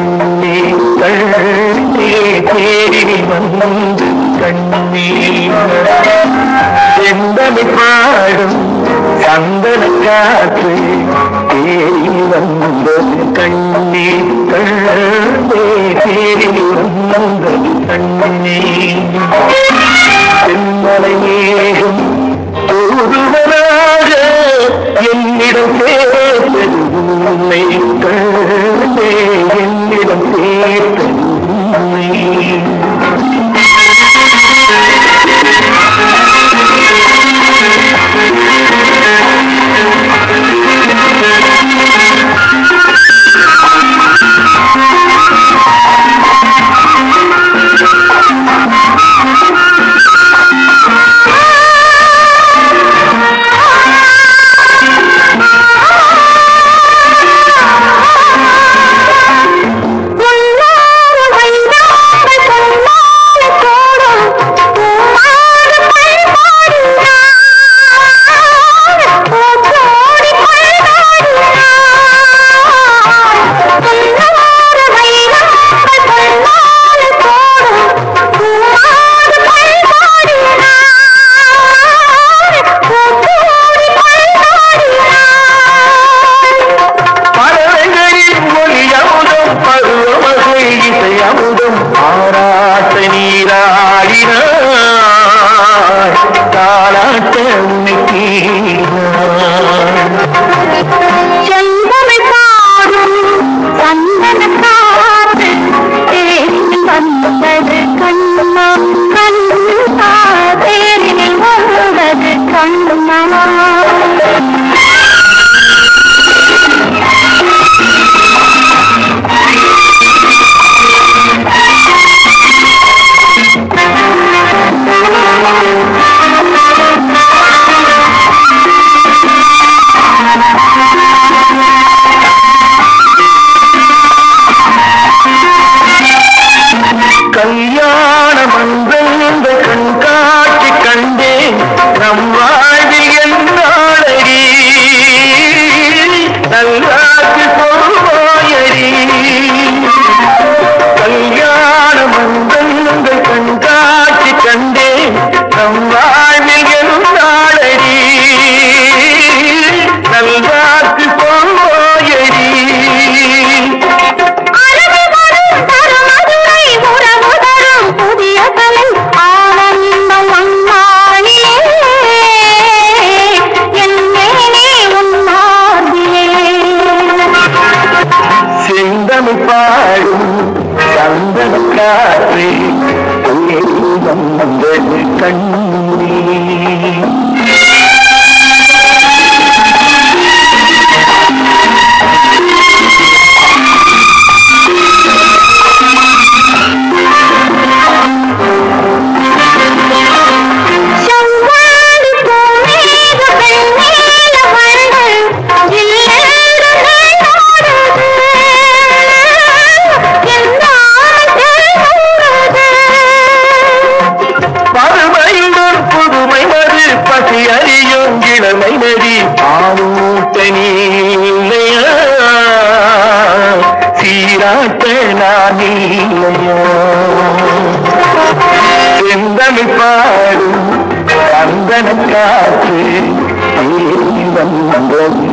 கண்ணே தழுத்தே தேடி வந்து கண்ணீர் செந்தனை பாடும் சந்தன காற்று தேடி வந்தது கண்ணீர் தழுத்தே தேடி வந்தது கண்ணீர் செந்தனை மேகம் ஒருவனாக என்னிடம் சேர்த்தது உன்னை கண்ணே من பாடும் சந்தன காற்றே கண்ணும் இல்லையோ செந்தமிழ்பாடு சந்தன காற்று வந்தது